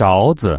勺子。